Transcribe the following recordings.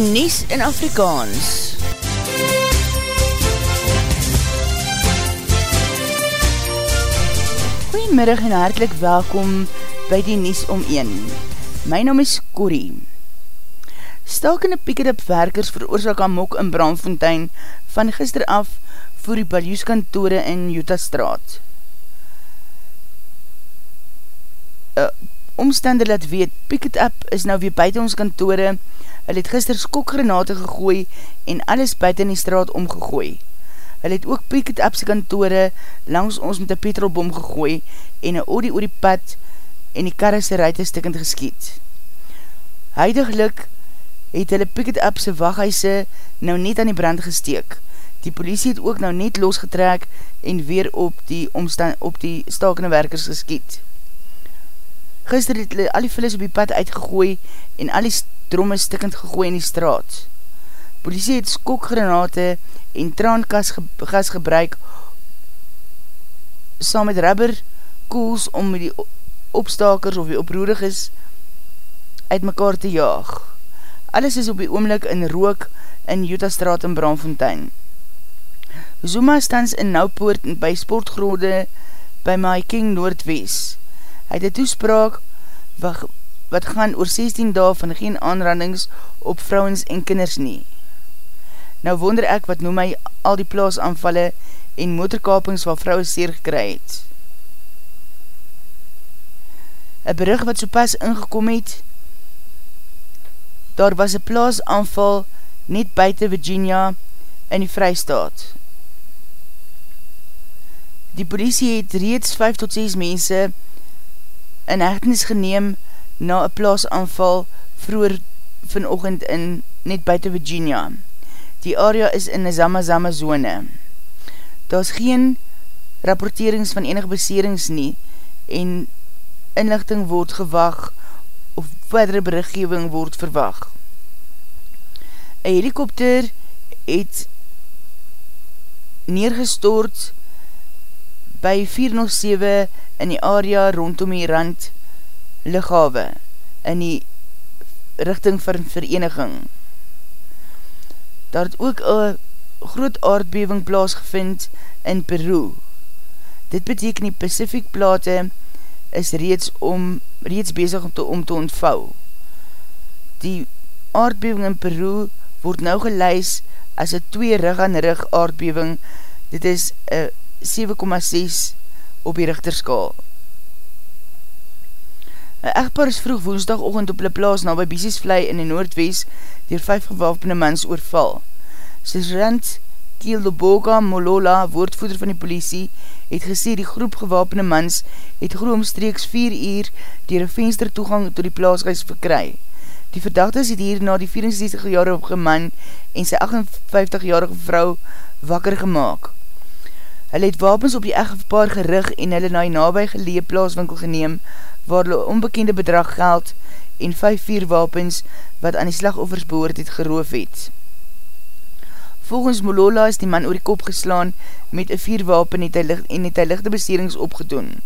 Nies in Afrikaans. Goeiemiddag en hartelijk welkom by die Nies om 1. My naam is Corrie. Stakende pieket werkers veroorzaak amok in Brandfontein van gister af voor die Baljuskantore in Utah straat. Omstander laat weet, Picket Up is nou weer buiten ons kantore. Hy het gister skokgranate gegooi en alles buiten die straat omgegooi. Hy het ook Picket Up sy kantore langs ons met een petrolbom gegooi en een oordie oor die pad en die karrese ruite stikkend geskiet. Huidiglik het hulle Picket Up sy wachthuise nou net aan die brand gesteek. Die politie het ook nou net losgetrek en weer op die, omstand, op die stakende werkers geskiet. Gister het hulle al die vullis op die pad uitgegooi en al die dromme stikkend gegooi in die straat. Politie het skokgranate en traankas ge gas gebruik saam met rubber koels om die opstakers of die oproerig is uit mekaar te jaag. Alles is op die oomlik in rook in Utah straat in Braamfontein. Zuma stans in Noupoort by sportgrode by Maiking Noordwest. Hy het een toespraak wat, wat gaan oor 16 dae van geen aanrandings op vrouwens en kinders nie. Nou wonder ek wat noem my al die plaasanvalle en motorkapings wat vrouwen seer gekry het. Een bericht wat so pas ingekom het, daar was een plaasanval net buiten Virginia in die vrystaat. Die politie het reeds 5 tot 6 mense in hechtenis geneem na een plaasanval vroeger vanochtend in net buiten Virginia. Die area is in een Zamazama zone. Daar is geen rapporterings van enige beserings nie en inlichting word gewag of verdere berichtgeving word verwag. Een helikopter het neergestoord by 407 in die area rondom die rand lichawe in die richting van vereniging. Daar het ook een groot aardbeving plaasgevind in Peru. Dit beteken die Pacific plate is reeds, om, reeds bezig om te, om te ontvou. Die aardbeving in Peru word nou geleis as een twee rug aan rug aardbeving. Dit is een 7,6 op die richterskaal. Een echtpaar is vroeg woensdagochtend op hulle plaas na by Biesiesvlei in die Noordwees dier vijf gewapende mans oorval. Sergeant Kieldoboga Molola, woordvoeder van die politie, het gesê die groep gewapende mans het groomstreeks 4 uur dier een venster toegang tot die plaasgeis verkry. Die verdachtes het hier na die 64-jarige man en sy 58-jarige vrou wakker gemaakt. Hulle het wapens op die echtpaar gerig en hulle na die nabij gelee plaaswinkel geneem, waar hulle onbekende bedrag geld en 5-4 wapens wat aan die slagoffers behoort het geroof het. Volgens Molola is die man oor die kop geslaan met een 4 wapen het licht, en het hy lichte beserings opgedoen.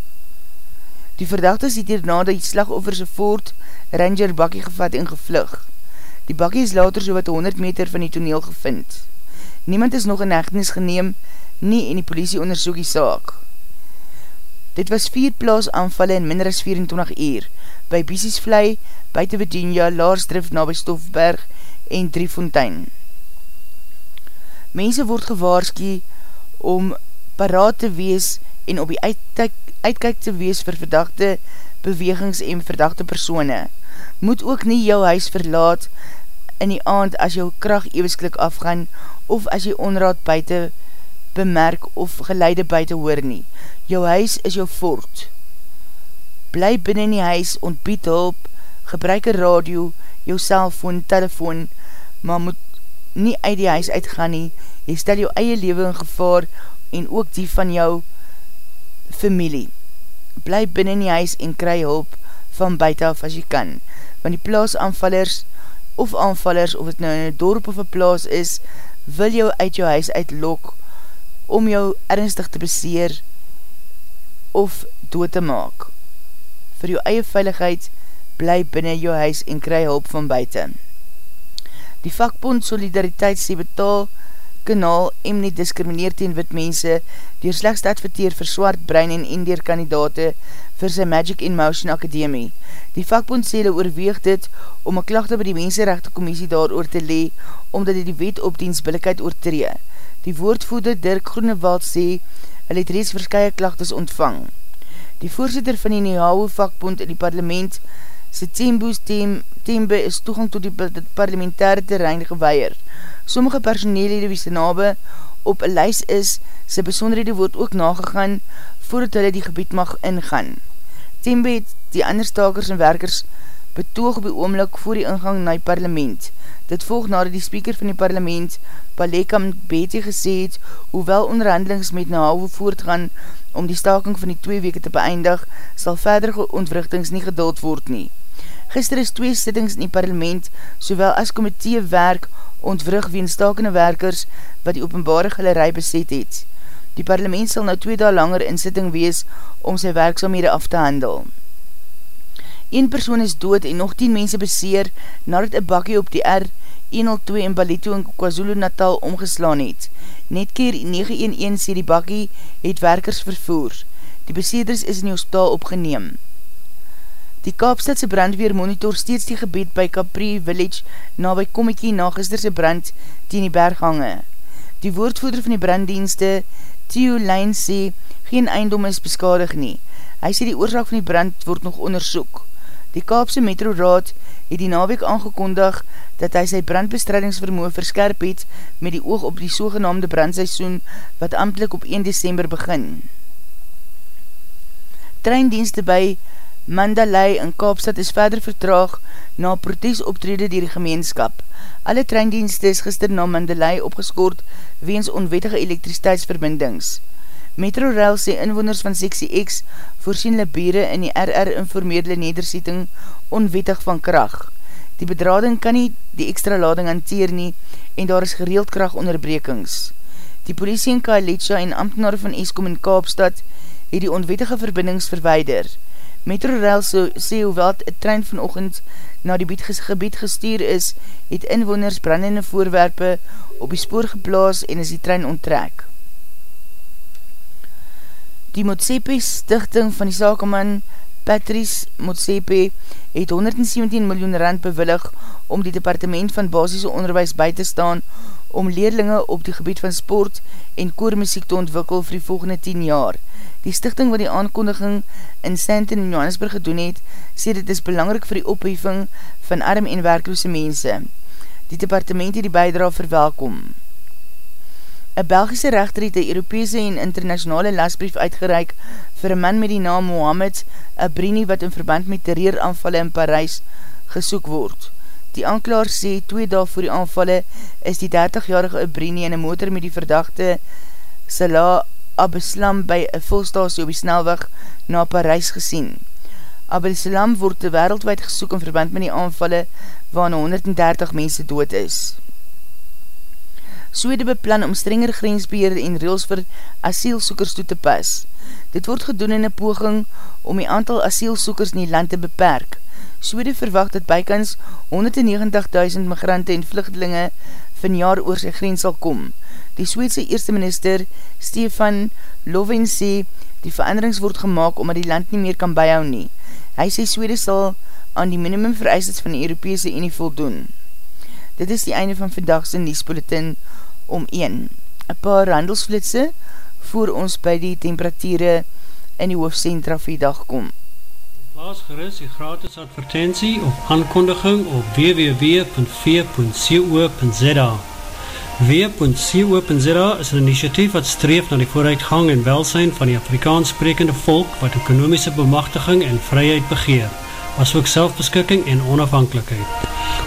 Die verdachtes het hierna die slagoffers een Ford Ranger bakkie gevat en gevlug. Die bakkie is later so wat 100 meter van die toneel gevind. Niemand is nog in hechtenis geneem, nie en die politie onderzoek die saak. Dit was vier plaas aanvallen in minder as 24 uur, by Biesiesvlei, buiten Virginia, Laarsdrift na by Stofberg en Driefontein. Mense word gewaarski om paraat te wees en op die uitkijk te wees vir verdachte bewegings en verdachte persone. Moet ook nie jou huis verlaat in die aand as jou kracht ewisklik afgaan of as jy onraad buiten bemerk of geleide buiten hoor nie. Jou huis is jou fort. Bly binnen die huis, ontbied hulp, gebruik een radio, jou cellfoon, telefoon, maar moet nie uit die huis uitgaan nie. Jy stel jou eie leven in gevaar en ook die van jou familie. Bly binnen die huis en kry hulp van buiten af as jy kan, want die plaasanvallers of aanvallers, of het nou in een dorp of een plaas is, wil jou uit jou huis uitlok, om jou ernstig te beseer of dood te maak. Vir jou eie veiligheid bly binnen jou huis en kry hulp van buiten. Die vakbond Solidariteit sê betaal kanaal M nie discrimineer teen wit mense dier slechts adverteer vir swart brein en indier kandidate vir sy Magic in Motion Academie. Die vakbond sê hulle oorweeg dit om een klachte by die Mensenrechte Commissie daar oor te lee, omdat hy die wet op diensbillikheid oortree. Die woordvoeder Dirk Groenewald sê, hy het reeds verskye klachtes ontvang. Die voorzitter van die Nihau vakbond in die parlement, sy Temboes Tembe is toegang tot die parlementaire terrein geweier. Sommige personeellede wie sy nabe op een lys is, sy besonderhede word ook nagegaan voordat hulle die gebied mag ingaan. Tembe het die ander stakers en werkers betoog op die oomlik voor die ingang na die parlement. Dit volg nadat die speaker van die parlement, Palekam Betty, gesê het, hoewel onderhandelings met Nahouwe voortgaan om die staking van die twee weke te beëindig, sal verdere ontwrichtings nie geduld word nie. Gister is twee sittings in die parlement, sowel as komitee werk, ontwrig ween stakende werkers wat die openbare galerij beset het. Die parlement sal nou twee daal langer in sitting wees om sy werkzaamhede af te handel. Een persoon is dood en nog 10 mense beseer nadat een bakkie op die R102 in Balito in KwaZulu Natal omgeslaan het. Net keer 911 sê die bakkie het werkers vervoer. Die beseerders is in die hospitaal opgeneem. Die Kaapstadse brandweer monitor steeds die gebied by Capri Village na by Kommekie na gisterse brand teen die berghange. Die woordvoerder van die branddienste, Theo Lijn, sê geen eindom is beskadig nie. Hy sê die oorzaak van die brand word nog onderzoek. Die Kaapse Metro Raad het die naweek aangekondig dat hy sy brandbestrijdingsvermoe verskerp het met die oog op die sogenaamde brandseisoen wat amtlik op 1 december begin. Treindienste by Mandalay in Kaapstad is verder vertraag na protesoptrede dier die gemeenskap. Alle treindienste is gister na Mandalay opgeskoord weens onwettige elektriciteitsverbindings. Metrorail sê inwoners van Seksie X voorsien bere in die RR informeerde nederzetting onwettig van kracht. Die bedrading kan nie die extra lading hanteer nie en daar is gereeld krachtonderbrekings. Die politie in Kaalitja en ambtenaar van Eskom in Kaapstad het die onwettige verbindings verweider. Metrorail so, sê hoewel het trein vanochtend na die gebied gestuur is, het inwoners brandende voorwerpe op die spoor geplaas en is die trein onttrek. Die Motsepe stichting van die sakeman Patrice Motsepe het 117 miljoen rand bewillig om die departement van basisse onderwijs by te staan om leerlinge op die gebied van sport en koormuziek te ontwikkel vir die volgende 10 jaar. Die stichting wat die aankondiging in Stanton in Johannesburg gedoen het, sê dit is belangrik vir die opheffing van arm en werkloose mense. Die departement het die bijdra verwelkom. Een Belgische rechter het een Europese en internationale lasbrief uitgereik vir een man met die naam Mohamed Abrini wat in verband met terreuraanvalle in Parijs gesoek word. Die aanklaar sê, twee dag voor die aanvalle is die 30-jarige Abrini in een motor met die verdachte Salah Abeslam by een volstasie op die snelweg na Parijs gesien. Abeslam word wereldwijd gesoek in verband met die aanvalle waarna 130 mense dood is. Swede beplan om strenger grensbeheerde en reels vir asielsoekers toe te pas. Dit word gedoen in een poging om die aantal asielsoekers in die land te beperk. Swede verwacht dat bykans 190.000 migrante en vluchtelinge van jaar oor sy grens sal kom. Die Sweedse eerste minister Stefan Loven sê die veranderings word gemaakt omdat die land nie meer kan bijhou nie. Hy sê Swede sal aan die minimum vereistes van die Europese Unie voldoen. Dit is die einde van vandagse Niespolitin om 1. Een paar handelsflitse voor ons by die temperatuurde in die hoofdcentra vir die dag kom. Plaas gerust die gratis advertentie of aankondiging op www.v.co.za W.co.za is een initiatief wat streef na die vooruitgang en welsijn van die Afrikaans sprekende volk wat ekonomische bemachtiging en vryheid begeer, as ook selfbeskikking en onafhankelijkheid.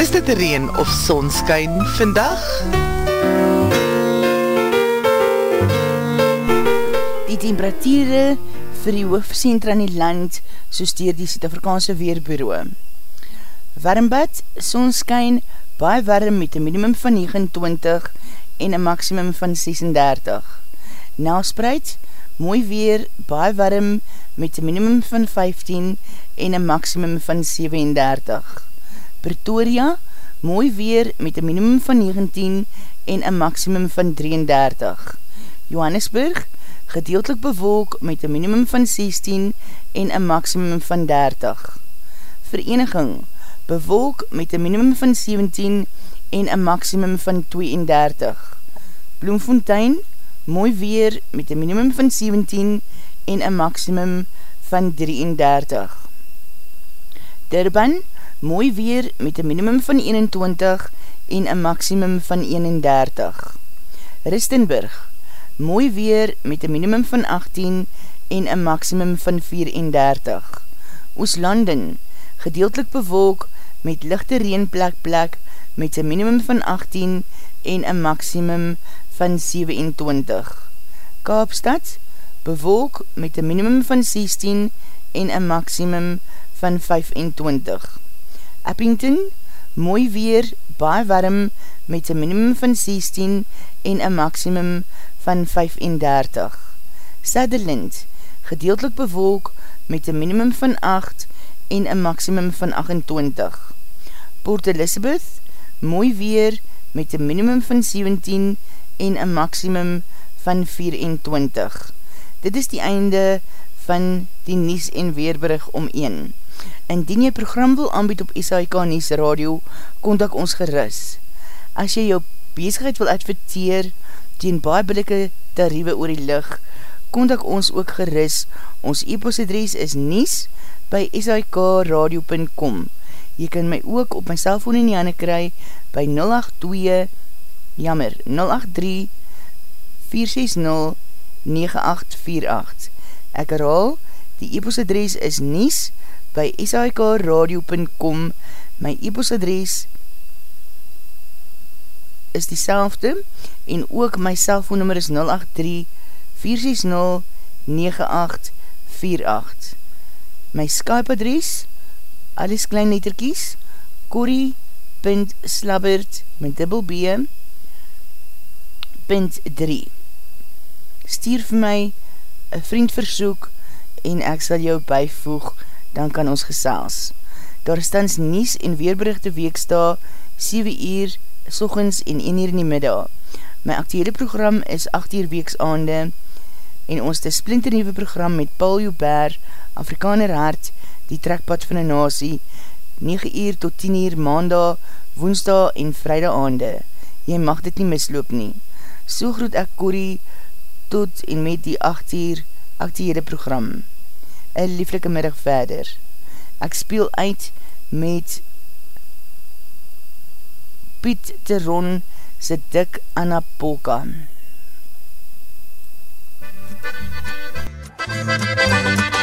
Is dit reen of sonskyn vandag? Die temperatuurde vir die hoofdcentra in die land soos dier die Suid-Afrikaanse Weerbureau. Warmbad, sonskyn, baie warm met een minimum van 29 en een maximum van 36. Nelspreid, mooi weer, baie warm met een minimum van 15 en een maximum van 37. Pretoria, mooi weer met een minimum van 19 en een maximum van 33. Johannesburg, gedeeltelik bewolk met een minimum van 16 en een maximum van 30. Vereniging, bewolk met een minimum van 17 en een maximum van 32. Bloemfontein, mooi weer met een minimum van 17 en een maximum van 33. Durban, mooi weer met een minimum van 21 en een maximum van 31. Ristenburg, mooi weer met een minimum van 18 en een maximum van 34. Ooslanden, gedeeltelik bewolk met lichte reenplek plek met een minimum van 18 en een maximum van 27. Kaapstad, bewolk met een minimum van 16 en een maximum van 25. Eppington, mooi weer, baie warm, met een minimum van 16 en een maximum van 35. Sutherland, gedeeltelik bewolk, met een minimum van 8 en een maximum van 28. Port Elizabeth, mooi weer, met een minimum van 17 en een maximum van 24. Dit is die einde van die Nies en Weerbrug om 1. Indien jy program wil aanbied op SAIK Nies Radio, kontak ons geris. As jy jou bezigheid wil adverteer, teen baie billike tariewe oor die lig, kontak ons ook geris. Ons e-postadries is nies by sikradio.com Jy kan my ook op my cellfoon in die handen kry by 082 jammer 083 460 9848 Ek herhaal 082 Die e-postadres is nies by shikradio.com My e-postadres is die selfde en ook my cellfoonnummer is 083 460 9848 My Skype adres alles klein letterkies corrie.slabbert met dubbel b punt 3 stuur vir my een vriend versoek en ek sal jou bijvoeg dan kan ons gesels daar is tans nies en weerberichte weeksta 7 uur sochens en 1 uur in die middag my actuele program is 8 uur weeks aande en ons te splinternieuwe program met Paul Joubert, Afrikaner Hart, die trekpad van die nasie, 9 uur tot 10 uur maandag, woensdag en vrijdag aande. Jy mag dit nie misloop nie. So groet ek Corrie tot en met die 8 uur actiehede program. Een lieflike middag verder. Ek speel uit met Piet Teron se dik Anna Polka. MUZIEK